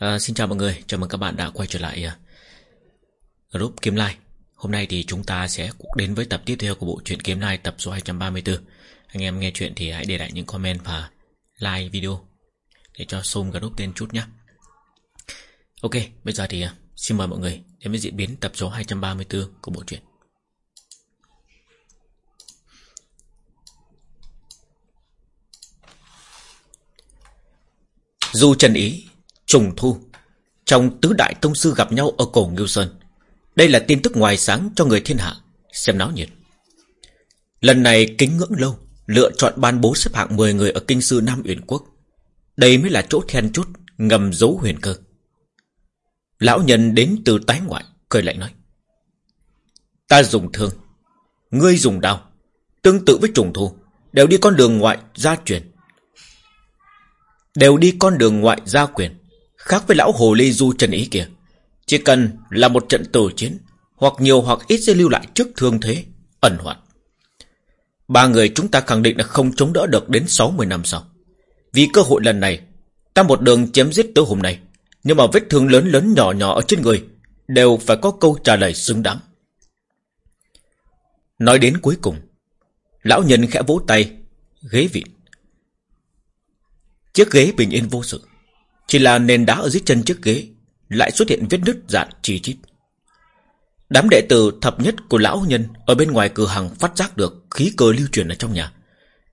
À, xin chào mọi người, chào mừng các bạn đã quay trở lại uh, group Kiếm Lai. Hôm nay thì chúng ta sẽ đến với tập tiếp theo của bộ truyện Kiếm Lai tập số 234. Anh em nghe chuyện thì hãy để lại những comment và like video để cho zoom group tên chút nhé. Ok, bây giờ thì uh, xin mời mọi người đến với diễn biến tập số 234 của bộ truyện. Du Trần Ý Trùng thu. Trong tứ đại tông sư gặp nhau ở cổ Ngưu Sơn, Đây là tin tức ngoài sáng cho người thiên hạ, Xem náo nhiệt. Lần này kính ngưỡng lâu, Lựa chọn ban bố xếp hạng 10 người ở kinh sư Nam Uyển Quốc. Đây mới là chỗ then chốt, Ngầm dấu huyền cơ. Lão nhân đến từ tái ngoại, Cười lạnh nói, Ta dùng thương, Ngươi dùng đao, Tương tự với trùng thu, Đều đi con đường ngoại gia truyền. Đều đi con đường ngoại gia quyền Khác với lão hồ ly du trần ý kia. Chỉ cần là một trận tử chiến, Hoặc nhiều hoặc ít sẽ lưu lại trước thương thế, Ẩn hoạt. Ba người chúng ta khẳng định là không chống đỡ được Đến 60 năm sau. Vì cơ hội lần này, Ta một đường chém giết tới hôm nay Nhưng mà vết thương lớn lớn nhỏ nhỏ ở trên người Đều phải có câu trả lời xứng đáng. Nói đến cuối cùng, Lão nhân khẽ vỗ tay, Ghế vịn. Chiếc ghế bình yên vô sự. Chỉ là nền đá ở dưới chân chiếc ghế, Lại xuất hiện vết nứt dạn chi chít. Đám đệ tử thập nhất của lão nhân Ở bên ngoài cửa hàng phát giác được Khí cơ lưu truyền ở trong nhà.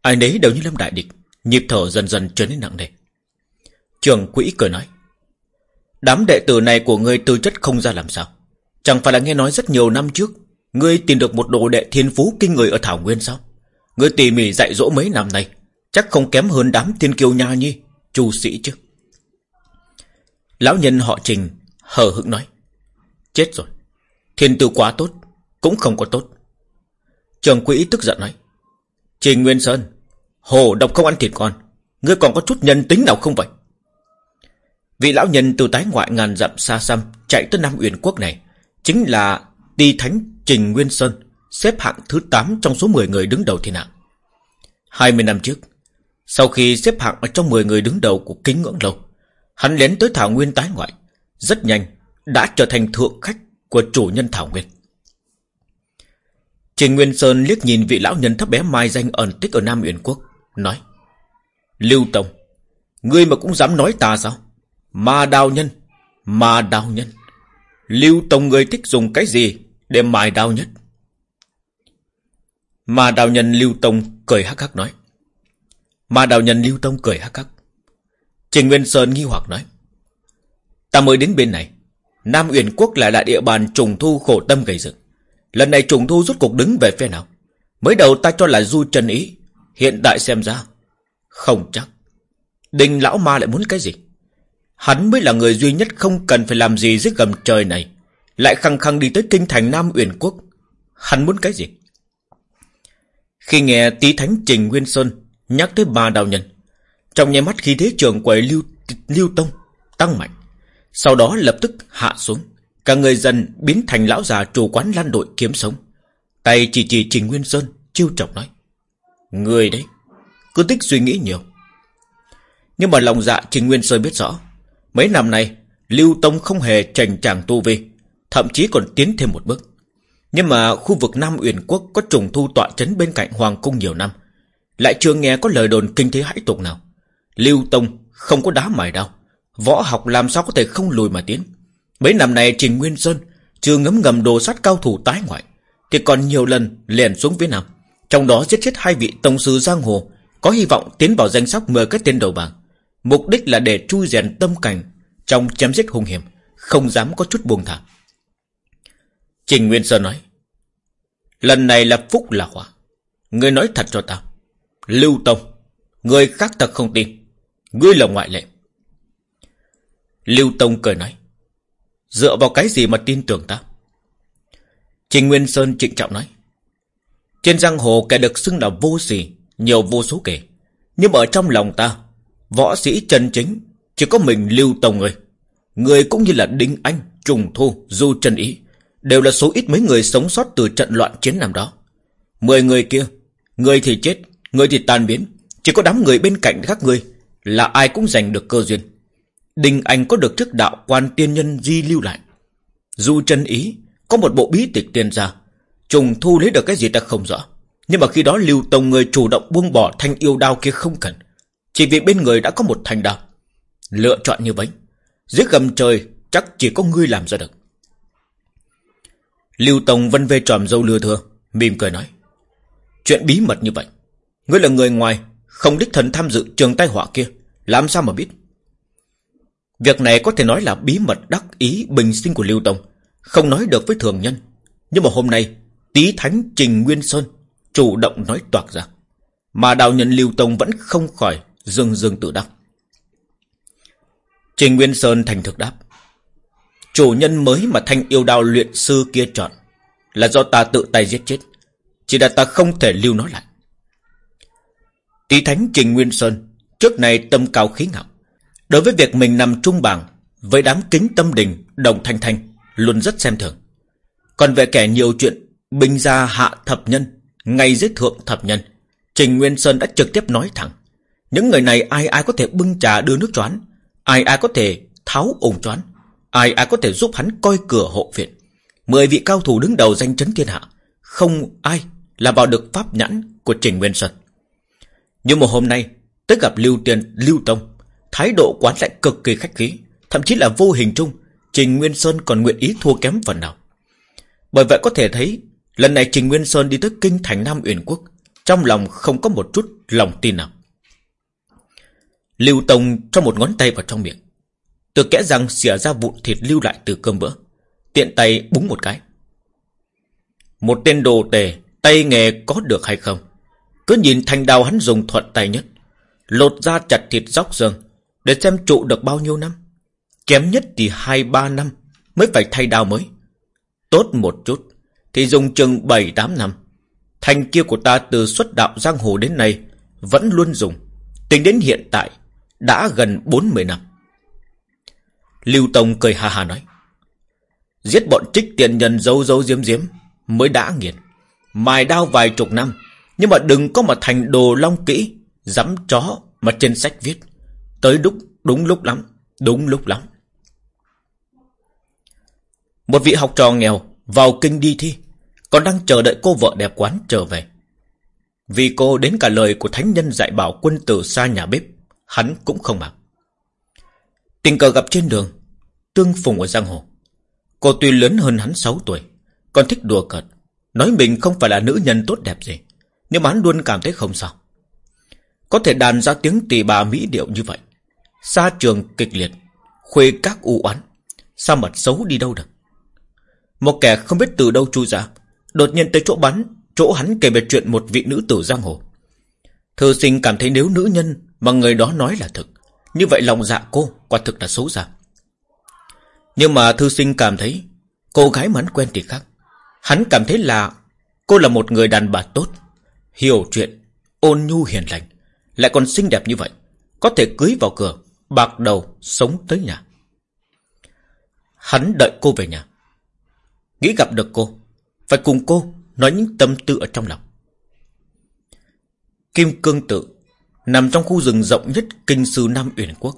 Ai nấy đều như lâm đại địch, Nhịp thở dần dần trở nên nặng nề. Trường quỹ cười nói, Đám đệ tử này của ngươi tư chất không ra làm sao. Chẳng phải là nghe nói rất nhiều năm trước, Ngươi tìm được một đồ đệ thiên phú kinh người ở Thảo Nguyên sao? Ngươi tỉ mỉ dạy dỗ mấy năm nay, Chắc không kém hơn đám thiên kiêu nha nhi, Chu sĩ chứ. Lão nhân họ trình Hờ hững nói, Chết rồi, Thiên tư quá tốt, Cũng không có tốt. Trường quỹ tức giận nói, Trình Nguyên Sơn, Hồ độc không ăn thịt con, Ngươi còn có chút nhân tính nào không vậy? Vị lão nhân từ tái ngoại ngàn dặm xa xăm Chạy tới Nam Uyển Quốc này, Chính là Ti Thánh Trình Nguyên Sơn, Xếp hạng thứ 8 trong số 10 người đứng đầu thiên hạ. 20 năm trước, sau khi xếp hạng ở trong 10 người đứng đầu của kính ngưỡng lâu Hắn lén tới Thảo Nguyên tái ngoại, Rất nhanh Đã trở thành thượng khách của chủ nhân Thảo Nguyên Trình Nguyên Sơn liếc nhìn vị lão nhân thấp bé mai danh ẩn tích ở Nam Uyển Quốc, Nói, Lưu Tông, Ngươi mà cũng dám nói ta sao Ma đào nhân, Ma đào nhân, Lưu Tông ngươi thích dùng cái gì Để mài đào nhất Ma đào nhân Lưu Tông cười hắc hắc nói mà đào nhân Lưu Tông cười hắc hắc. Trình Nguyên Sơn nghi hoặc nói. Ta mới đến bên này. Nam Uyển Quốc lại là địa bàn trùng thu khổ tâm gây dựng. Lần này trùng thu rút cuộc đứng về phía nào? Mới đầu ta cho là du chân ý. Hiện tại xem ra. Không chắc. Đình lão ma lại muốn cái gì? Hắn mới là người duy nhất không cần phải làm gì dưới gầm trời này. Lại khăng khăng đi tới kinh thành Nam Uyển Quốc. Hắn muốn cái gì? Khi nghe tí thánh Trình Nguyên Sơn Nhắc tới ba đạo nhân trong nháy mắt khi thế trường quầy lưu, lưu tông Tăng mạnh. Sau đó lập tức hạ xuống. Cả người dần biến thành lão già chủ quán lan đội kiếm sống. Tay chỉ chỉ Trình Nguyên Sơn Chiêu trọng nói Người đấy Cứ tích suy nghĩ nhiều. Nhưng mà lòng dạ Trình Nguyên Sơn biết rõ Mấy năm nay Lưu Tông không hề trành tràng tu vi Thậm chí còn tiến thêm một bước. Nhưng mà khu vực Nam Uyển Quốc Có trùng thu tọa chấn bên cạnh Hoàng Cung nhiều năm lại chưa nghe có lời đồn kinh thế hãi tục nào. Lưu Tông không có đá mài đao. Võ học làm sao có thể không lùi mà tiến? Mấy năm này Trình Nguyên Sơn Chưa ngấm ngầm đồ sát cao thủ tái ngoại, Thì còn nhiều lần liền xuống phía Nam. Trong đó giết chết hai vị tông sư giang hồ, Có hy vọng tiến vào danh sách 10 cái tên đầu bảng. Mục đích là để chui rèn tâm cảnh Trong chém giết hung hiểm, Không dám có chút buông thả Trình Nguyên Sơn nói, Lần này là phúc là họa. Ngươi nói thật cho tao, Lưu Tông, Người khác thật không tin. Ngươi là ngoại lệ. Lưu Tông cười nói Dựa vào cái gì mà tin tưởng ta? Trình Nguyên Sơn trịnh trọng nói Trên giang hồ kẻ được xưng là vô sỉ Nhiều vô số kể. Nhưng ở trong lòng ta Võ sĩ chân chính Chỉ có mình Lưu Tông người. Người cũng như là Đinh Anh, Trùng Thu, Du Trần Ý Đều là số ít mấy người sống sót từ trận loạn chiến năm đó. Mười người kia Người thì chết Người thì tan biến. Chỉ có đám người bên cạnh các người là ai cũng giành được cơ duyên Đình Anh có được chức đạo quan tiên nhân di lưu lại. Dù chân ý có một bộ bí tịch tiên gia, trùng thu lấy được cái gì ta không rõ. Nhưng mà khi đó Lưu Tông người chủ động buông bỏ thanh yêu đao kia không cần. Chỉ vì bên người đã có một thanh đao. Lựa chọn như vậy. Dưới gầm trời chắc chỉ có ngươi làm ra được. Lưu Tông vân về tròm dâu lừa thừa, mỉm cười nói. Chuyện bí mật như vậy. Ngươi là người ngoài, không đích thân tham dự trường tai họa kia. Làm sao mà biết? Việc này có thể nói là bí mật đắc ý bình sinh của Lưu Tông. Không nói được với thường nhân. Nhưng mà hôm nay, tí thánh Trình Nguyên Sơn chủ động nói toạc ra. Mà đạo nhân Lưu Tông vẫn không khỏi dương dương tự đắc. Trình Nguyên Sơn thành thực đáp. Chủ nhân mới mà thanh yêu đao luyện sư kia chọn là do ta tự tay giết chết. Chỉ là ta không thể lưu nó lại. Tí thánh Trình Nguyên Sơn trước này tâm cao khí ngạo. Đối với việc mình nằm trung bảng với đám kính tâm đình, đồng thanh thanh, luôn rất xem thường. Còn về kẻ nhiều chuyện bình gia hạ thập nhân, ngay dưới thượng thập nhân, Trình Nguyên Sơn đã trực tiếp nói thẳng, Những người này ai ai có thể bưng trà đưa nước choán, Ai ai có thể tháo ủng choán, Ai ai có thể giúp hắn coi cửa hộ viện Mười vị cao thủ đứng đầu danh chấn thiên hạ, Không ai là vào được pháp nhãn của Trình Nguyên Sơn Nhưng một hôm nay Tới gặp Lưu Tiền, Lưu Tông Thái độ quán lại cực kỳ khách khí Thậm chí là vô hình chung Trình Nguyên Sơn còn nguyện ý thua kém phần nào. Bởi vậy có thể thấy Lần này Trình Nguyên Sơn đi tới kinh thành Nam Uyển Quốc Trong lòng không có một chút lòng tin nào. Lưu Tông cho một ngón tay vào trong miệng Từ kẽ răng xỉa ra vụn thịt lưu lại từ cơm bữa Tiện tay búng một cái. Một tên đồ tề Tay nghề có được hay không? Cứ nhìn thanh đao hắn dùng thuận tay nhất. Lột ra chặt thịt dóc giường Để xem trụ được bao nhiêu năm. Kém nhất thì hai, ba năm Mới phải thay đao mới. Tốt một chút Thì dùng chừng bảy, tám năm. Thành kia của ta từ xuất đạo giang hồ đến nay Vẫn luôn dùng. Tính đến hiện tại Đã gần bốn mươi năm. Lưu Tông cười ha ha nói, Giết bọn trích tiền nhân dấu dấu diếm diếm Mới đã nghiền Mài đao vài chục năm, Nhưng mà đừng có mà thành đồ long kỹ. Dám chó mà trên sách viết, Tới đúc đúng lúc lắm, Đúng lúc lắm. Một vị học trò nghèo Vào kinh đi thi, Còn đang chờ đợi cô vợ đẹp quán trở về. Vì cô đến cả lời của thánh nhân dạy bảo quân tử xa nhà bếp, Hắn cũng không mặc Tình cờ gặp trên đường, Tương phùng ở giang hồ. Cô tuy lớn hơn hắn 6 tuổi, Còn thích đùa cợt, Nói mình không phải là nữ nhân tốt đẹp gì, Nhưng mà hắn luôn cảm thấy không sao. Có thể đàn ra tiếng tỳ bà mỹ điệu như vậy. Xa trường kịch liệt, Khuê các u oán, Sao mặt xấu đi đâu được? Một kẻ không biết từ đâu chui ra, Đột nhiên tới chỗ bắn, Chỗ hắn kể về chuyện một vị nữ tử giang hồ. Thư sinh cảm thấy nếu nữ nhân Mà người đó nói là thực, Như vậy lòng dạ cô quả thực là xấu xa. Nhưng mà thư sinh cảm thấy Cô gái mà hắn quen thì khác. Hắn cảm thấy là Cô là một người đàn bà tốt, Hiểu chuyện, Ôn nhu hiền lành. Lại còn xinh đẹp như vậy. Có thể cưới vào cửa, Bạc đầu sống tới nhà. Hắn đợi cô về nhà. Nghĩ gặp được cô, Phải cùng cô nói những tâm tư ở trong lòng. Kim Cương Tự Nằm trong khu rừng rộng nhất Kinh sư Nam Uyển Quốc,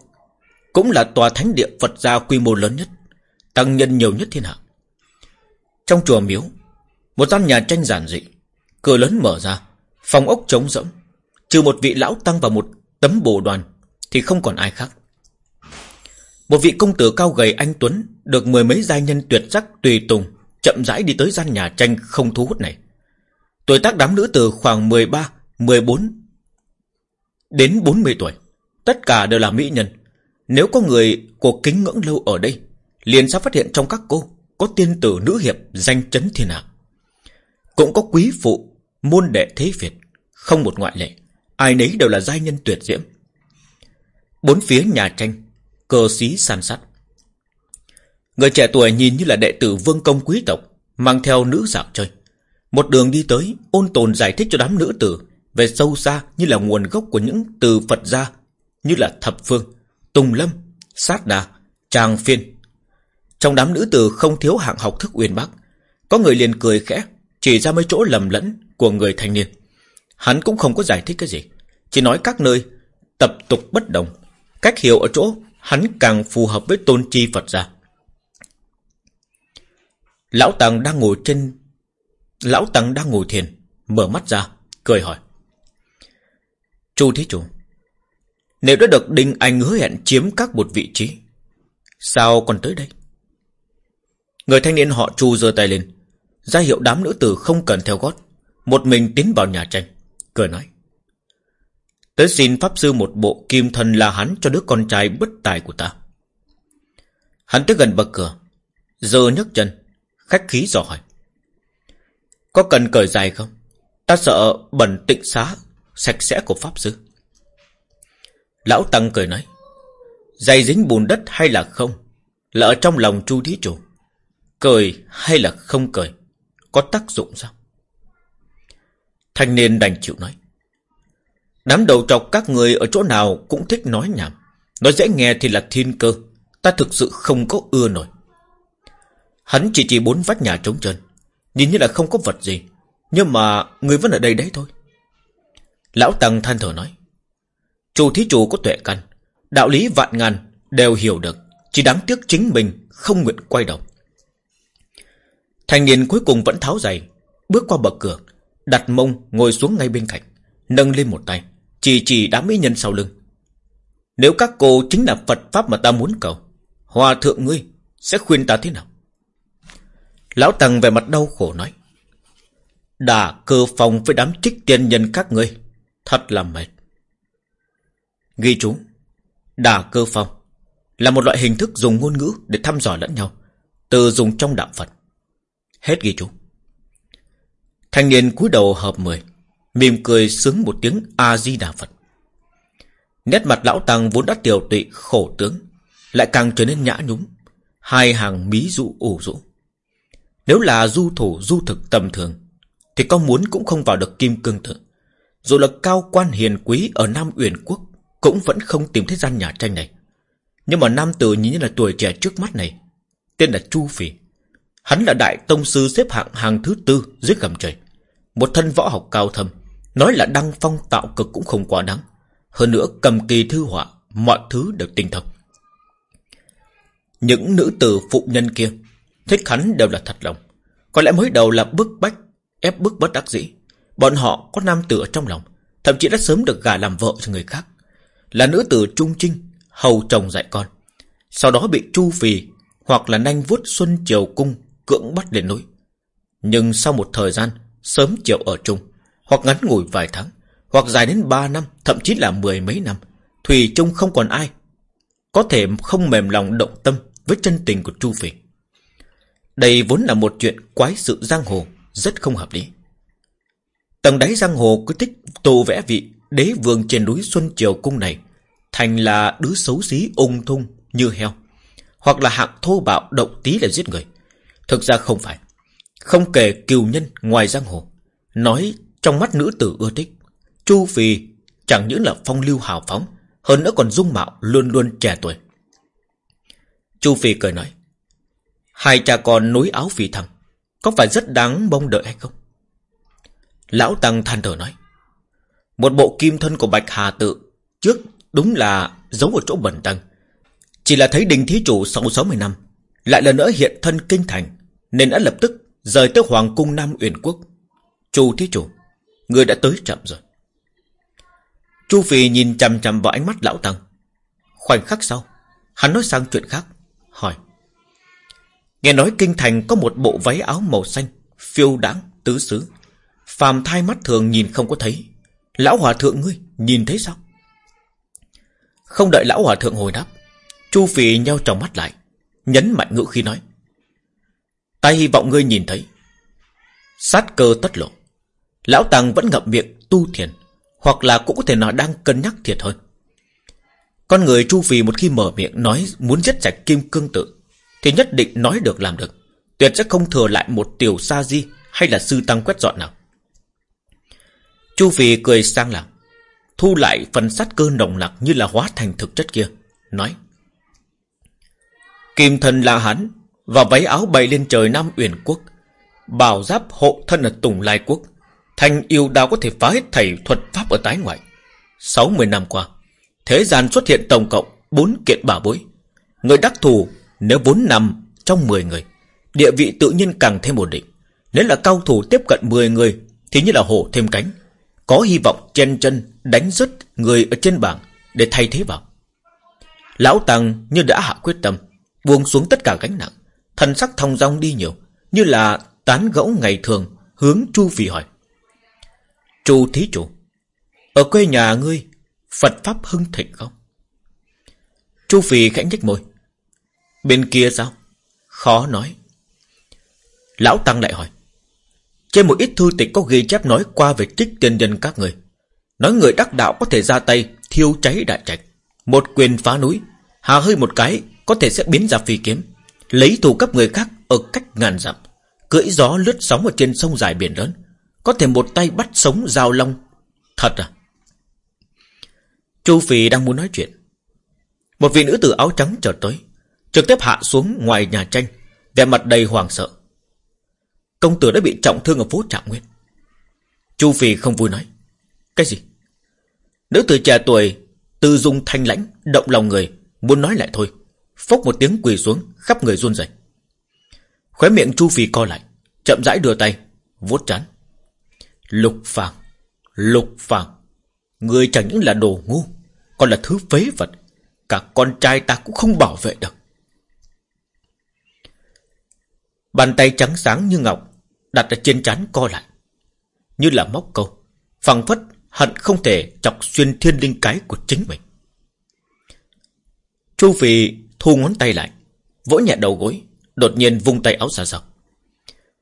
Cũng là tòa thánh địa Phật gia quy mô lớn nhất, Tăng nhân nhiều nhất thiên hạ. Trong chùa miếu, Một gian nhà tranh giản dị, Cửa lớn mở ra, Phòng ốc trống rỗng. Trừ một vị lão tăng và một tấm bồ đoàn Thì không còn ai khác. Một vị công tử cao gầy anh Tuấn Được mười mấy giai nhân tuyệt sắc tùy tùng Chậm rãi đi tới gian nhà tranh không thu hút này. Tuổi tác đám nữ tử khoảng 13, 14 Đến 40 tuổi Tất cả đều là mỹ nhân. Nếu có người của kính ngưỡng lâu ở đây Liền sẽ phát hiện trong các cô Có tiên tử nữ hiệp danh chấn thiên hạ. Cũng có quý phụ Môn đệ thế Việt Không một ngoại lệ. Ai nấy đều là giai nhân tuyệt diễm. Bốn phía nhà tranh, cơ xí san sát. Người trẻ tuổi nhìn như là đệ tử vương công quý tộc, Mang theo nữ dạo chơi. Một đường đi tới, Ôn tồn giải thích cho đám nữ tử Về sâu xa như là nguồn gốc của những từ Phật gia Như là thập phương, Tùng lâm, Sát đà Tràng phiên. Trong đám nữ tử không thiếu hạng học thức uyên bác, Có người liền cười khẽ, Chỉ ra mấy chỗ lầm lẫn của người thanh niên. Hắn cũng không có giải thích cái gì. Chỉ nói các nơi Tập tục bất đồng. Cách hiểu ở chỗ Hắn càng phù hợp với tôn chi Phật gia. Lão Tăng đang ngồi trên, Lão Tăng đang ngồi thiền, Mở mắt ra, Cười hỏi. Chu Thí Chủ, Nếu đã được Đinh Anh hứa hẹn chiếm các một vị trí, Sao còn tới đây? Người thanh niên họ Chu giơ tay lên. Ra hiệu đám nữ tử không cần theo gót. Một mình tiến vào nhà tranh. Cười nói. Tới xin Pháp Sư một bộ kim thần là hắn Cho đứa con trai bất tài của ta. Hắn tới gần bậc cửa Giờ nhấc chân, Khách khí dò hỏi. Có cần cởi dài không? Ta sợ bẩn tịnh xá, Sạch sẽ của Pháp Sư. Lão Tăng cười nói. Dày dính bùn đất hay là không? Là ở trong lòng chu thí chủ. Cười hay là không cười? Có tác dụng sao? Thanh niên đành chịu nói. Đám đầu trọc các người ở chỗ nào cũng thích nói nhảm. Nói dễ nghe thì là thiên cơ. Ta thực sự không có ưa nổi. Hắn chỉ chỉ bốn vách nhà trống trơn. Nhìn như là không có vật gì. Nhưng mà người vẫn ở đây đấy thôi. Lão Tăng than thở nói. Chủ thí chủ có tuệ căn. Đạo lý vạn ngàn đều hiểu được. Chỉ đáng tiếc chính mình không nguyện quay đầu. Thành niên cuối cùng vẫn tháo giày, Bước qua bậc cửa. Đặt mông ngồi xuống ngay bên cạnh, Nâng lên một tay, Chỉ chỉ đám mỹ nhân sau lưng. Nếu các cô chính là Phật Pháp mà ta muốn cầu, Hòa thượng ngươi Sẽ khuyên ta thế nào? Lão Tăng về mặt đau khổ nói, Đà cơ phòng với đám trích tiên nhân các ngươi, Thật là mệt. Ghi chú, Đà cơ phong Là một loại hình thức dùng ngôn ngữ Để thăm dò lẫn nhau, Từ dùng trong đạo Phật. Hết ghi chú. Thanh niên cúi đầu hợp mười, Mỉm cười sướng một tiếng A-di-đà Phật. Nét mặt lão tăng vốn đã tiểu tụy, khổ tướng, Lại càng trở nên nhã nhúng Hai hàng mí dụ ủ rũ. Nếu là du thủ, du thực tầm thường, Thì có muốn cũng không vào được kim cương tự Dù là cao quan hiền quý Ở Nam Uyển Quốc Cũng vẫn không tìm thấy gian nhà tranh này. Nhưng mà nam tử nhìn như là tuổi trẻ trước mắt này, Tên là Chu Phỉ. Hắn là đại tông sư xếp hạng hàng thứ tư dưới gầm trời. Một thân võ học cao thâm, Nói là đăng phong tạo cực cũng không quá đáng. Hơn nữa cầm kỳ thư họa, Mọi thứ đều tinh thông. Những nữ tử phụ nhân kia, Thích hắn đều là thật lòng. Có lẽ mới đầu là bức bách, Ép bức bất đắc dĩ. Bọn họ có nam tử ở trong lòng, Thậm chí đã sớm được gả làm vợ cho người khác. Là nữ tử trung trinh, Hầu chồng dạy con. Sau đó bị chu phì Hoặc là nanh vuốt xuân triều cung Cưỡng bắt lên núi. Nhưng sau một thời gian, Sớm chiều ở chung, Hoặc ngắn ngủi vài tháng, Hoặc dài đến ba năm, Thậm chí là mười mấy năm Thủy chung không còn ai Có thể không mềm lòng động tâm Với chân tình của Chu Phỉ. Đây vốn là một chuyện quái sự giang hồ, Rất không hợp lý. Tầng đáy giang hồ cứ thích tô vẽ vị Đế vương trên núi Xuân Triều Cung này, Thành là đứa xấu xí ung thung như heo, Hoặc là hạng thô bạo, động tí là giết người. Thực ra không phải. Không kể kiều nhân ngoài giang hồ. Nói trong mắt nữ tử ưa thích. Chu Phi chẳng những là phong lưu hào phóng, Hơn nữa còn dung mạo luôn luôn trẻ tuổi. Chu Phi cười nói, Hai cha con nối áo phi thăng Có phải rất đáng mong đợi hay không? Lão Tăng than thở nói, Một bộ kim thân của Bạch Hà Tự Trước đúng là giấu ở chỗ bẩn tăng Chỉ là thấy đình thí chủ sau 60 năm, Lại lần nữa hiện thân kinh thành nên đã lập tức rời tới Hoàng cung Nam Uyển Quốc. Chu thí chủ, Người đã tới chậm rồi. Chu Phi nhìn chằm chằm vào ánh mắt lão Tăng. Khoảnh khắc sau, Hắn nói sang chuyện khác, Hỏi. Nghe nói kinh thành có một bộ váy áo màu xanh, Phiêu đáng, tứ xứ. Phàm thai mắt thường nhìn không có thấy. Lão hòa thượng ngươi nhìn thấy sao? Không đợi lão hòa thượng hồi đáp, Chu Phi nhau trong mắt lại, Nhấn mạnh ngữ khi nói. Ta hy vọng ngươi nhìn thấy. Sát cơ tất lộ. Lão tàng vẫn ngậm miệng tu thiền, Hoặc là cũng có thể nói đang cân nhắc thiệt hơn. Con người Chu Phi một khi mở miệng nói Muốn giết sạch kim cương tự, Thì nhất định nói được làm được. Tuyệt sẽ không thừa lại một tiểu sa di Hay là sư tăng quét dọn nào. Chu Phi cười sang lặng, Thu lại phần sát cơ nồng nặc Như là hóa thành thực chất kia, Nói, Kim thần là hắn và váy áo bay lên trời Nam Uyển Quốc Bảo giáp hộ thân ở Tùng Lai Quốc Thành yêu đao có thể phá hết thầy thuật pháp ở tái ngoại 60 năm qua Thế gian xuất hiện tổng cộng bốn kiện bà bối. Người đắc thù nếu vốn nằm trong 10 người, địa vị tự nhiên càng thêm ổn định. Nếu là cao thủ tiếp cận 10 người thì như là hổ thêm cánh, có hy vọng chen chân đánh rứt người ở trên bảng để thay thế vào. Lão Tăng như đã hạ quyết tâm, buông xuống tất cả gánh nặng, thần sắc thông dong đi nhiều, như là tán gẫu ngày thường, hướng Chu Phi hỏi. Chu thí chủ, ở quê nhà ngươi, Phật Pháp hưng thịnh không? Chu Phi khẽ nhếch môi. Bên kia sao? Khó nói. Lão Tăng lại hỏi. Trên một ít thư tịch có ghi chép nói qua về trích tiên nhân các người. Nói người đắc đạo có thể ra tay thiêu cháy đại trạch. Một quyền phá núi, hà hơi một cái có thể sẽ biến ra phi kiếm. Lấy thù cấp người khác ở cách ngàn dặm. Cưỡi gió lướt sóng ở trên sông dài biển lớn. Có thể một tay bắt sống giao long. Thật à? Chu Phi đang muốn nói chuyện. Một vị nữ tử áo trắng chợt tới. Trực tiếp hạ xuống ngoài nhà tranh. Vẻ mặt đầy hoàng sợ. Công tử đã bị trọng thương ở phố Trạng Nguyên. Chu Phi không vui nói. Cái gì? Nữ tử trẻ tuổi, tư dung thanh lãnh, động lòng người, muốn nói lại thôi. Phốc một tiếng quỳ xuống, khắp người run rẩy. Khóe miệng Chu Phi co lại, chậm rãi đưa tay, vuốt chán, Lục Phàm Lục Phàm người chẳng những là đồ ngu, còn là thứ phế vật, cả con trai ta cũng không bảo vệ được. Bàn tay trắng sáng như ngọc đặt ở trên trán co lại, như là móc câu, phẳng phất hận không thể chọc xuyên thiên linh cái của chính mình. Chu Phi thu ngón tay lại, vỗ nhẹ đầu gối, đột nhiên vung tay áo ra dọc.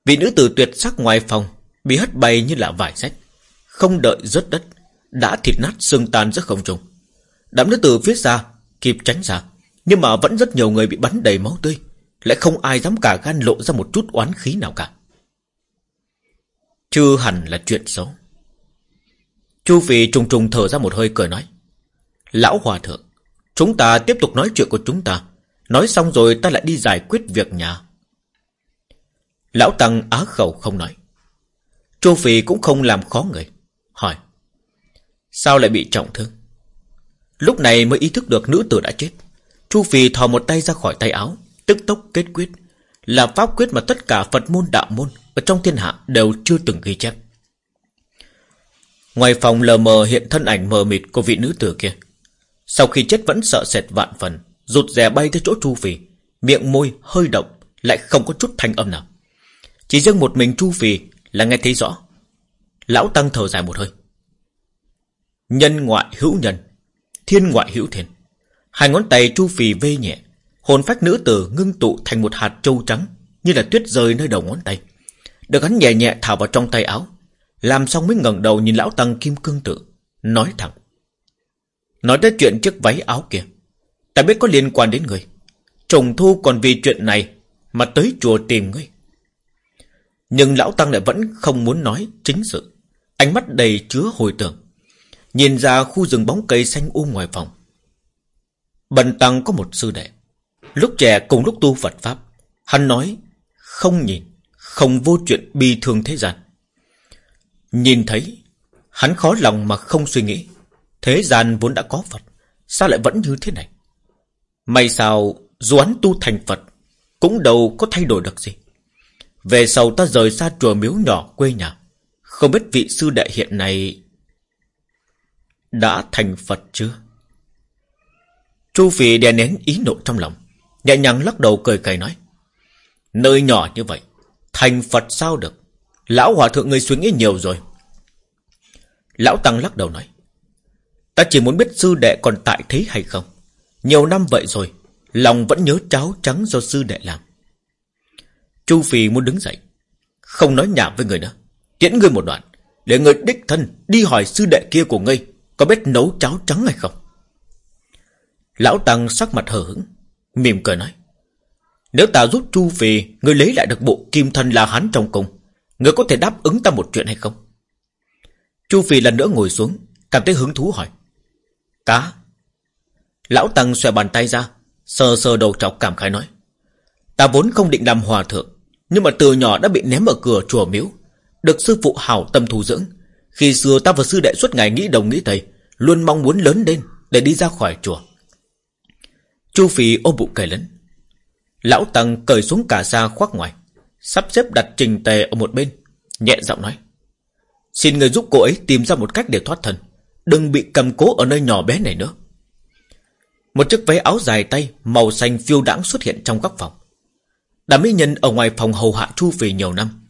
Vị nữ tử tuyệt sắc ngoài phòng bị hất bay như là vải rách, không đợi rớt đất, đã thịt nát xương tan rất không trung. Đám nữ tử phía xa kịp tránh ra, nhưng mà vẫn rất nhiều người bị bắn đầy máu tươi, lại không ai dám cả gan lộ ra một chút oán khí nào cả. Chưa hẳn là chuyện xấu. Chu Phi trùng trùng thở ra một hơi cười nói. Lão Hòa Thượng, chúng ta tiếp tục nói chuyện của chúng ta. Nói xong rồi ta lại đi giải quyết việc nhà. Lão Tăng á khẩu không nói. Chu Phi cũng không làm khó người. Hỏi. Sao lại bị trọng thương? Lúc này mới ý thức được nữ tử đã chết. Chu Phi thò một tay ra khỏi tay áo, tức tốc kết quyết. Là pháp quyết mà tất cả Phật môn đạo môn ở trong thiên hạ đều chưa từng ghi chép. Ngoài phòng lờ mờ hiện thân ảnh mờ mịt của vị nữ tử kia. Sau khi chết vẫn sợ sệt vạn phần, rụt rè bay tới chỗ Chu Phi, miệng môi hơi động, lại không có chút thanh âm nào. Chỉ riêng một mình Chu Phi là nghe thấy rõ. Lão Tăng thở dài một hơi. Nhân ngoại hữu nhân, thiên ngoại hữu thiên. Hai ngón tay Chu Phi vê nhẹ, hồn phách nữ tử ngưng tụ thành một hạt trâu trắng, như là tuyết rơi nơi đầu ngón tay. Được hắn nhẹ nhẹ thả vào trong tay áo, làm xong mới ngẩng đầu nhìn lão tăng kim cương tự, nói thẳng. Nói tới chuyện chiếc váy áo kia, ta biết có liên quan đến người. Trùng thu còn vì chuyện này mà tới chùa tìm ngươi. Nhưng lão tăng lại vẫn không muốn nói chính sự. Ánh mắt đầy chứa hồi tưởng. Nhìn ra khu rừng bóng cây xanh um ngoài phòng. Bần tăng có một sư đệ. Lúc trẻ cùng lúc tu Phật Pháp. Hắn nói không nhìn, không vô chuyện bi thương thế gian. Nhìn thấy, hắn khó lòng mà không suy nghĩ. Thế gian vốn đã có Phật, sao lại vẫn như thế này? May sao, dù hắn tu thành Phật, cũng đâu có thay đổi được gì. Về sau ta rời xa chùa miếu nhỏ quê nhà, không biết vị sư đệ hiện này đã thành Phật chưa? Chu Phi đè nén ý nộ trong lòng, nhẹ nhàng lắc đầu cười cười nói. Nơi nhỏ như vậy, thành Phật sao được? Lão hòa thượng người suy nghĩ nhiều rồi. Lão Tăng lắc đầu nói. Ta chỉ muốn biết sư đệ còn tại thế hay không. Nhiều năm vậy rồi, lòng vẫn nhớ cháo trắng do sư đệ làm. Chu Phi muốn đứng dậy. Không nói nhảm với người nữa. Tiễn ngươi một đoạn. Để người đích thân đi hỏi sư đệ kia của ngươi có biết nấu cháo trắng hay không. Lão Tăng sắc mặt hờ hững, mỉm cười nói. Nếu ta giúp Chu Phi, ngươi lấy lại được bộ kim thân là hắn trong cung ngươi có thể đáp ứng ta một chuyện hay không? Chu Phi lần nữa ngồi xuống, cảm thấy hứng thú hỏi. Cá. Lão Tăng xòe bàn tay ra, sờ sờ đầu trọc cảm khái nói. Ta vốn không định làm hòa thượng, nhưng mà từ nhỏ đã bị ném ở cửa chùa miếu, được sư phụ hảo tâm thu dưỡng. Khi xưa ta và sư đệ suốt ngày nghĩ đồng nghĩ thầy luôn mong muốn lớn lên để đi ra khỏi chùa. Chu Phi ôm bụng cười lớn Lão Tăng cởi xuống cả xa khoác ngoài Sắp xếp đặt trình tề ở một bên Nhẹ giọng nói Xin người giúp cô ấy tìm ra một cách để thoát thân Đừng bị cầm cố ở nơi nhỏ bé này nữa. Một chiếc váy áo dài tay Màu xanh phiêu đãng xuất hiện trong góc phòng. Đàm mỹ nhân ở ngoài phòng hầu hạ Chu Phi nhiều năm.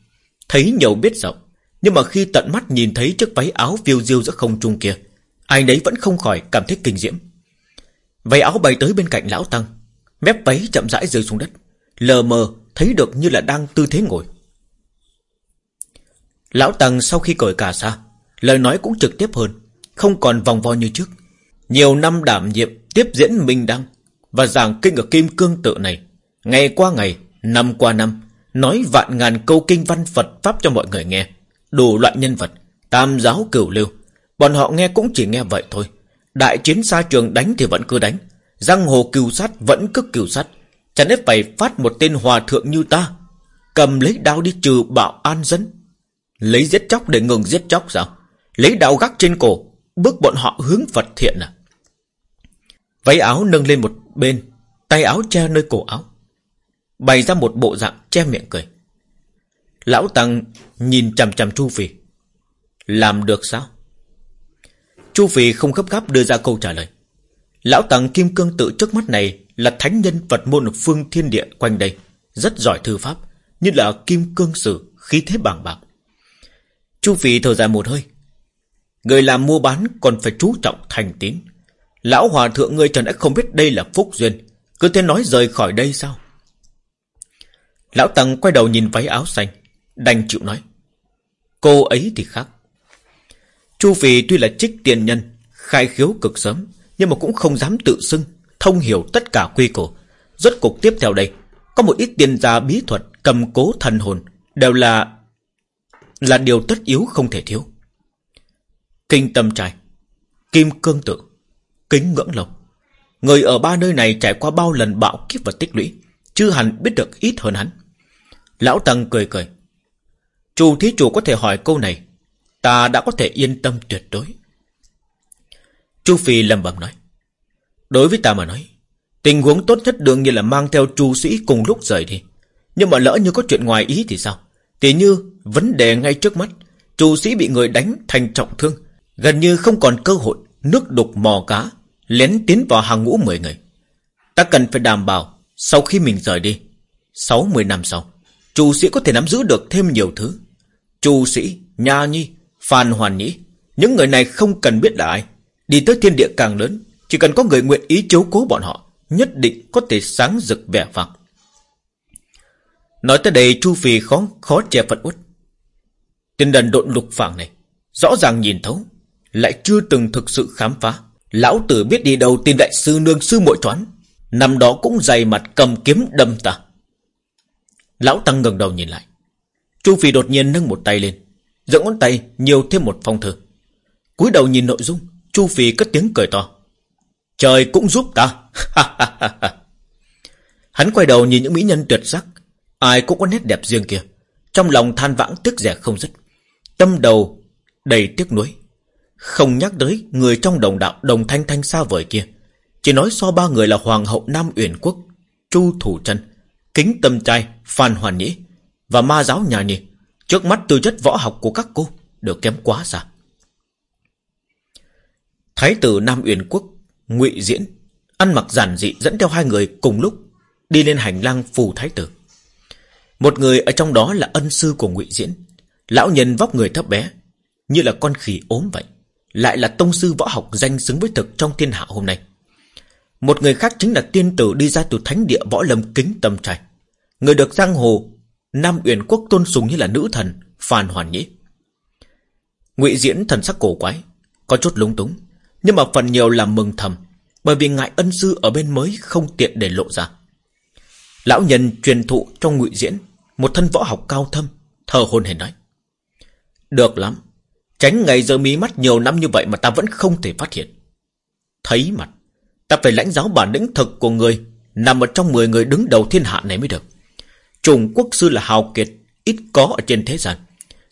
Thấy nhiều biết rộng, Nhưng mà khi tận mắt nhìn thấy chiếc váy áo phiêu diêu giữa không trung kia, Ai nấy vẫn không khỏi cảm thấy kinh diễm. Váy áo bay tới bên cạnh lão tăng, Mép váy chậm rãi rơi xuống đất, Lờ mờ thấy được như là đang tư thế ngồi. Lão tăng sau khi cởi cả xa Lời nói cũng trực tiếp hơn. Không còn vòng vo như trước. Nhiều năm đảm nhiệm tiếp diễn minh đăng Và giảng kinh ở kim cương tự này, Ngày qua ngày, Năm qua năm, Nói vạn ngàn câu kinh văn Phật Pháp cho mọi người nghe, Đủ loại nhân vật, Tam giáo cửu lưu. Bọn họ nghe cũng chỉ nghe vậy thôi. Đại chiến xa trường đánh thì vẫn cứ đánh, Giang hồ cừu sát vẫn cứ cừu sát. Chẳng lẽ phải phát một tên hòa thượng như ta, Cầm lấy đao đi trừ bạo an dân. Lấy giết chóc để ngừng giết chóc sao? Lấy đao gác trên cổ Bước bọn họ hướng Phật thiện à. Váy áo nâng lên một bên, Tay áo che nơi cổ áo. Bày ra một bộ dạng che miệng cười. Lão Tăng nhìn chằm chằm Chu Phi Làm được sao? Chu Phi không gấp gáp đưa ra câu trả lời. Lão Tăng Kim Cương tự trước mắt này Là thánh nhân Phật môn ở phương thiên địa quanh đây, Rất giỏi thư pháp, Như là Kim Cương Sử, khí thế bảng bạc. Chu Phi thở dài một hơi. Người làm mua bán còn phải chú trọng thành tín. Lão Hòa Thượng ngươi trần đã không biết đây là phúc duyên. Cứ thế nói rời khỏi đây sao? Lão Tăng quay đầu nhìn váy áo xanh, Đành chịu nói. Cô ấy thì khác. Chu Phi tuy là trích tiền nhân, Khai khiếu cực sớm, Nhưng mà cũng không dám tự xưng, Thông hiểu tất cả quy củ. Rốt cục tiếp theo đây, Có một ít tiền gia bí thuật cầm cố thần hồn Đều là Là điều tất yếu không thể thiếu. Kinh tâm trai, Kim cương tự Kính ngưỡng lộc. Người ở ba nơi này trải qua bao lần bạo kiếp và tích lũy Chứ hẳn biết được ít hơn hắn. Lão Tăng cười cười. Chủ thí chủ có thể hỏi câu này, Ta đã có thể yên tâm tuyệt đối. Chu Phi lầm bầm nói. Đối với ta mà nói, Tình huống tốt nhất đương nhiên là mang theo chu sĩ cùng lúc rời đi. Nhưng mà lỡ như có chuyện ngoài ý thì sao? Tỷ như vấn đề ngay trước mắt, Chu sĩ bị người đánh thành trọng thương Gần như không còn cơ hội Nước đục mò cá Lén tiến vào hàng ngũ mười người. Ta cần phải đảm bảo Sau khi mình rời đi sáu mươi năm sau chủ sĩ có thể nắm giữ được thêm nhiều thứ. Chủ sĩ, Nha Nhi, Phan Hoàn Nhĩ Những người này không cần biết là ai. Đi tới thiên địa càng lớn Chỉ cần có người nguyện ý chiếu cố bọn họ Nhất định có thể sáng rực vẻ vàng Nói tới đây Chu Phi khó khó che phận uất. Tên đần độn lục phảng này Rõ ràng nhìn thấu lại chưa từng thực sự khám phá. Lão tử biết đi đâu tìm đại sư nương sư muội choán Năm đó cũng dày mặt cầm kiếm đâm ta. Lão Tăng ngẩng đầu nhìn lại. Chu Phi đột nhiên nâng một tay lên Giữa ngón tay nhiều thêm một phong thư. Cúi đầu nhìn nội dung, Chu Phi cất tiếng cười to. Trời cũng giúp ta. Hắn quay đầu nhìn những mỹ nhân tuyệt sắc, Ai cũng có nét đẹp riêng kia. Trong lòng than vãng tiếc rẻ không dứt, Tâm đầu đầy tiếc nuối. Không nhắc tới người trong đồng đạo Đồng thanh thanh xa vời kia. Chỉ nói so ba người là Hoàng hậu Nam Uyển Quốc, Chu Thủ Trân, Kính Tâm Trai, Phan Hoàn Nhĩ Và ma giáo nhà nhì Trước mắt tư chất võ học của các cô Đều kém quá xa. Thái tử Nam Uyển Quốc, ngụy Diễn, Ăn mặc giản dị dẫn theo hai người cùng lúc Đi lên hành lang phù thái tử. Một người ở trong đó là ân sư của ngụy Diễn. Lão nhân vóc người thấp bé, Như là con khỉ ốm vậy. Lại là tông sư võ học danh xứng với thực trong thiên hạ hôm nay. Một người khác chính là tiên tử đi ra từ thánh địa võ lâm kính tâm trạch Người được giang hồ, Nam Uyển Quốc tôn sùng như là nữ thần, Phan Hoàn Nhĩ. Ngụy Diễn thần sắc cổ quái, Có chút lúng túng, Nhưng mà phần nhiều là mừng thầm, Bởi vì ngại ân sư ở bên mới không tiện để lộ ra. Lão nhân truyền thụ trong Ngụy Diễn Một thân võ học cao thâm, Thờ hồn hề nói, Được lắm Tránh ngày giờ mí mắt nhiều năm như vậy Mà ta vẫn không thể phát hiện. Thấy mặt, Ta phải lãnh giáo bản lĩnh thực của người, Nằm ở trong 10 người đứng đầu thiên hạ này mới được. Trùng quốc sư là hào kiệt, Ít có ở trên thế gian.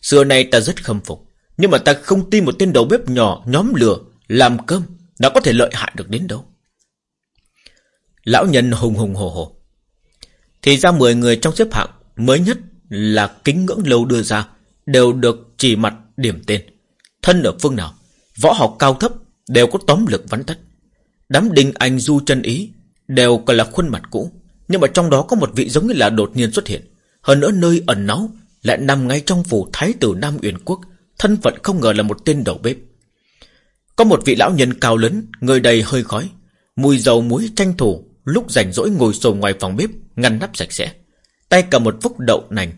Xưa nay ta rất khâm phục, Nhưng mà ta không tin một tên đầu bếp nhỏ, nhóm lửa, Làm cơm Đã có thể lợi hại được đến đâu. Lão nhân hùng hùng hồ hồ. Thì ra 10 người trong xếp hạng Mới nhất là kính ngưỡng lâu đưa ra Đều được chỉ mặt điểm tên. Thân ở phương nào, Võ học cao thấp, đều có tóm lực vắn tắt. Đám đinh anh du chân ý Đều còn là khuôn mặt cũ, Nhưng mà trong đó có một vị giống như là đột nhiên xuất hiện. Hơn nữa nơi ẩn náu Lại nằm ngay trong phủ thái tử Nam Uyển Quốc, Thân phận không ngờ là một tên đầu bếp. Có một vị lão nhân cao lớn, Người đầy hơi khói, Mùi dầu muối tranh thủ, Lúc rảnh rỗi ngồi sồn ngoài phòng bếp, Ngăn nắp sạch sẽ. Tay cầm một phúc đậu nành,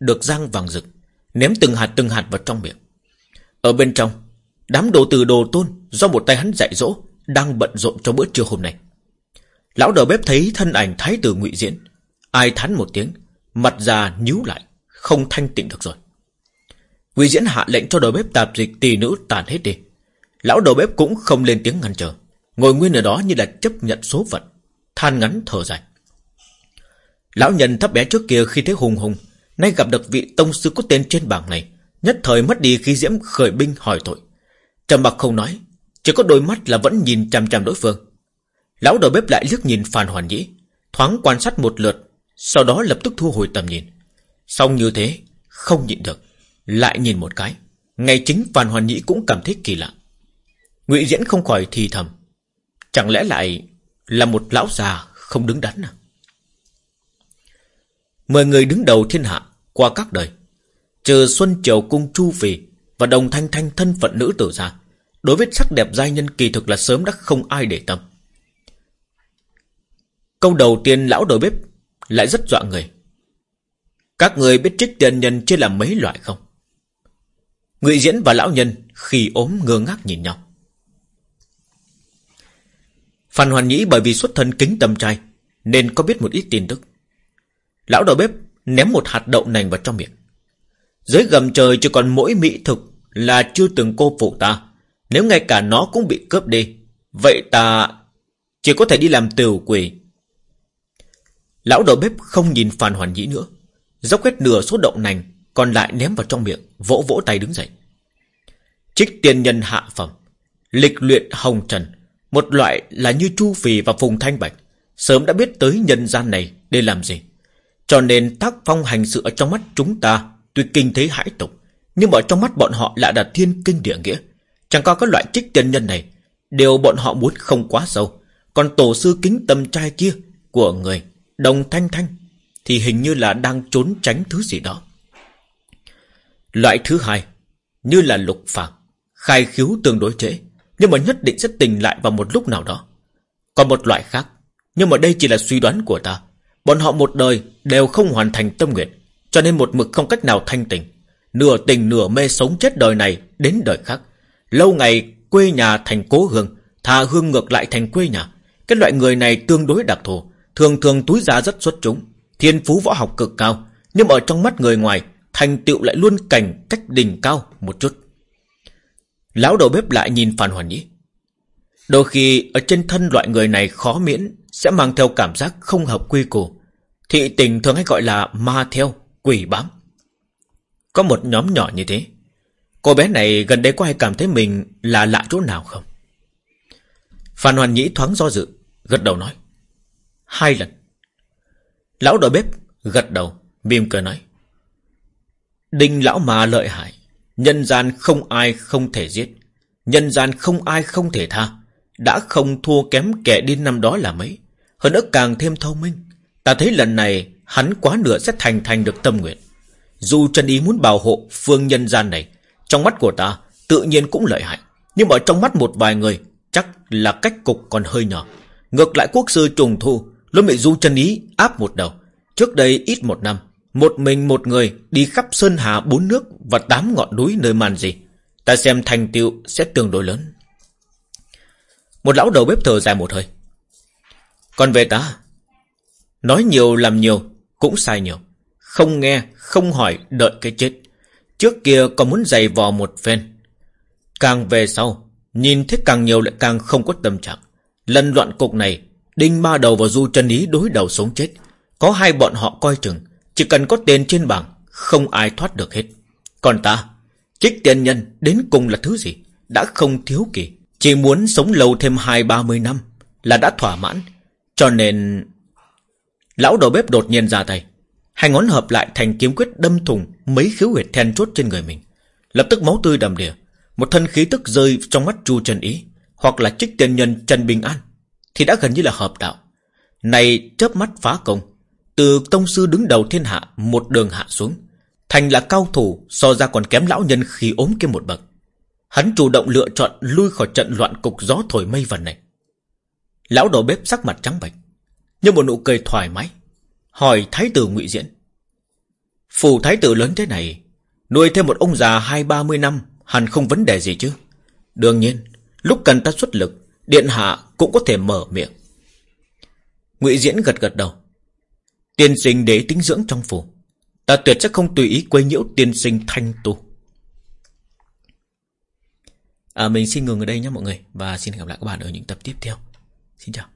Được rang vàng rực, Ném từng hạt từng hạt vào trong miệng. Ở bên trong, Đám đồ từ đồ tôn Do một tay hắn dạy dỗ Đang bận rộn cho bữa trưa hôm nay. Lão đầu bếp thấy thân ảnh thái tử ngụy diễn, Ai thán một tiếng, Mặt già nhíu lại, Không thanh tịnh được rồi. Ngụy diễn hạ lệnh cho đầu bếp tạp dịch tỳ nữ tàn hết đi. Lão đầu bếp cũng không lên tiếng ngăn trở, Ngồi nguyên ở đó như là chấp nhận số phận, Than ngắn thở dài. Lão nhân thấp bé trước kia khi thấy hùng hùng, Nay gặp được vị tông sư có tên trên bảng này Nhất thời mất đi khí diễm khởi binh hỏi tội. Trầm mặc không nói, Chỉ có đôi mắt là vẫn nhìn chằm chằm đối phương. Lão đầu bếp lại liếc nhìn Phan Hoàn Nhĩ, Thoáng quan sát một lượt, Sau đó lập tức thu hồi tầm nhìn. Xong như thế, Không nhịn được, Lại nhìn một cái. Ngay chính Phan Hoàn Nhĩ cũng cảm thấy kỳ lạ. Ngụy Diễn không khỏi thì thầm, Chẳng lẽ lại Là một lão già không đứng đắn à? Mười người đứng đầu thiên hạ Qua các đời. Trừ Xuân Triều Cung Chu Phì Và Đồng Thanh Thanh thân phận nữ tử ra, Đối với sắc đẹp giai nhân kỳ thực là sớm đã không ai để tâm. Câu đầu tiên lão đầu bếp Lại rất dọa người. Các người biết trích tiền nhân chia làm mấy loại không? Ngụy Diễn và lão nhân Khi ốm ngơ ngác nhìn nhau. Phan Hoàn Nhĩ bởi vì xuất thân kính tâm trai Nên có biết một ít tin tức. Lão đầu bếp ném một hạt đậu nành vào trong miệng. Dưới gầm trời chỉ còn mỗi mỹ thực Là chưa từng cô phụ ta. Nếu ngay cả nó cũng bị cướp đi, Vậy ta Chỉ có thể đi làm tiểu quỷ. Lão đầu bếp không nhìn Phan Hoàn Nhĩ nữa. Dốc hết nửa số đậu nành, Còn lại ném vào trong miệng, Vỗ vỗ tay đứng dậy. Trích tiền nhân hạ phẩm, Lịch luyện hồng trần, Một loại là như Chu Phì và Phùng Thanh Bạch. Sớm đã biết tới nhân gian này Để làm gì. Cho nên tác phong hành sự ở trong mắt chúng ta Tuy kinh thế hãi tục, Nhưng mà trong mắt bọn họ lại là thiên kinh địa nghĩa. Chẳng có các loại trích tiền nhân này, đều bọn họ muốn không quá sâu. Còn tổ sư kính tâm trai kia Của người, Đồng Thanh Thanh, Thì hình như là đang trốn tránh thứ gì đó. Loại thứ hai, Như là lục phàm, Khai khiếu tương đối trễ, Nhưng mà nhất định sẽ tình lại vào một lúc nào đó. Còn một loại khác, Nhưng mà đây chỉ là suy đoán của ta. Bọn họ một đời đều không hoàn thành tâm nguyện. Cho nên một mực không cách nào thanh tịnh, Nửa tình nửa mê sống chết đời này Đến đời khác. Lâu ngày quê nhà thành cố hương Thà hương ngược lại thành quê nhà. Cái loại người này tương đối đặc thù Thường thường túi giá rất xuất chúng Thiên phú võ học cực cao Nhưng ở trong mắt người ngoài Thành tựu lại luôn cảnh cách đỉnh cao một chút. Lão đầu bếp lại nhìn Phan Hoàn Nhĩ. Đôi khi ở trên thân loại người này khó miễn Sẽ mang theo cảm giác không hợp quy củ. Thị tình thường hay gọi là ma theo, quỷ bám. Có một nhóm nhỏ như thế, Cô bé này gần đây có ai cảm thấy mình là lạ chỗ nào không? Phan Hoàn Nhĩ thoáng do dự, Gật đầu nói, Hai lần. Lão đội bếp gật đầu, Mỉm cười nói, Đinh lão mà lợi hại, Nhân gian không ai không thể giết, Nhân gian không ai không thể tha, Đã không thua kém kẻ điên năm đó là mấy, Hơn nữa càng thêm thông minh. Ta thấy lần này Hắn quá nửa sẽ thành thành được tâm nguyện. Dù chân ý muốn bảo hộ phương nhân gian này, Trong mắt của ta Tự nhiên cũng lợi hại. Nhưng mà trong mắt một vài người, Chắc là cách cục còn hơi nhỏ. Ngược lại quốc sư trùng thu Luôn bị du chân ý áp một đầu. Trước đây ít một năm, Một mình một người đi khắp sơn hà bốn nước Và tám ngọn núi nơi màn gì, Ta xem thành tựu sẽ tương đối lớn. Một lão đầu bếp thở dài một hơi. Còn về ta, Nói nhiều làm nhiều cũng sai nhiều. Không nghe, không hỏi, đợi cái chết. Trước kia còn muốn giày vò một phen. Càng về sau Nhìn thấy càng nhiều lại càng không có tâm trạng. Lần loạn cục này Đinh ma đầu và du chân ý đối đầu sống chết. Có hai bọn họ coi chừng Chỉ cần có tiền trên bảng Không ai thoát được hết. Còn ta Trích tiền nhân đến cùng là thứ gì Đã không thiếu kỳ. Chỉ muốn sống lâu thêm hai ba mươi năm Là đã thỏa mãn. Cho nên Lão đầu bếp đột nhiên ra tay. Hai ngón hợp lại thành kiếm quyết đâm thùng Mấy khiếu huyệt then chốt trên người mình. Lập tức máu tươi đầm đìa, Một thân khí tức rơi trong mắt Chu Trần Ý, Hoặc là trích tiên nhân Trần Bình An, Thì đã gần như là hợp đạo. Này, chớp mắt phá công, Từ tông sư đứng đầu thiên hạ Một đường hạ xuống, Thành là cao thủ, so ra còn kém lão nhân khi ốm kia một bậc. Hắn chủ động lựa chọn lui khỏi trận loạn cục gió thổi mây vần này. Lão đầu bếp sắc mặt trắng bệch nhưng một nụ cười thoải mái. Hỏi thái tử ngụy Diễn Phủ thái tử lớn thế này Nuôi thêm một ông già hai ba mươi năm Hẳn không vấn đề gì chứ. Đương nhiên Lúc cần ta xuất lực Điện hạ cũng có thể mở miệng. Ngụy Diễn gật gật đầu. Tiên sinh đế tính dưỡng trong phủ Ta tuyệt sẽ không tùy ý quấy nhiễu tiên sinh thanh tu. À, Mình xin ngừng ở đây nhé mọi người Và xin hẹn gặp lại các bạn ở những tập tiếp theo. Xin chào.